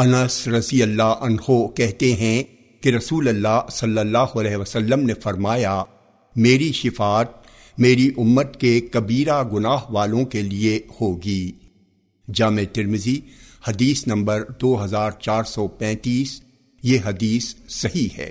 انس رضی اللہ عنہ کہتے ہیں کہ رسول اللہ صلی اللہ علیہ وسلم نے فرمایا، میری شفاعت میری امت کے کبیرہ گناہ والوں کے لیے ہوگی۔ جامع ترمزی حدیث نمبر دو ہزار چار سو پینتیس، یہ حدیث صحیح ہے۔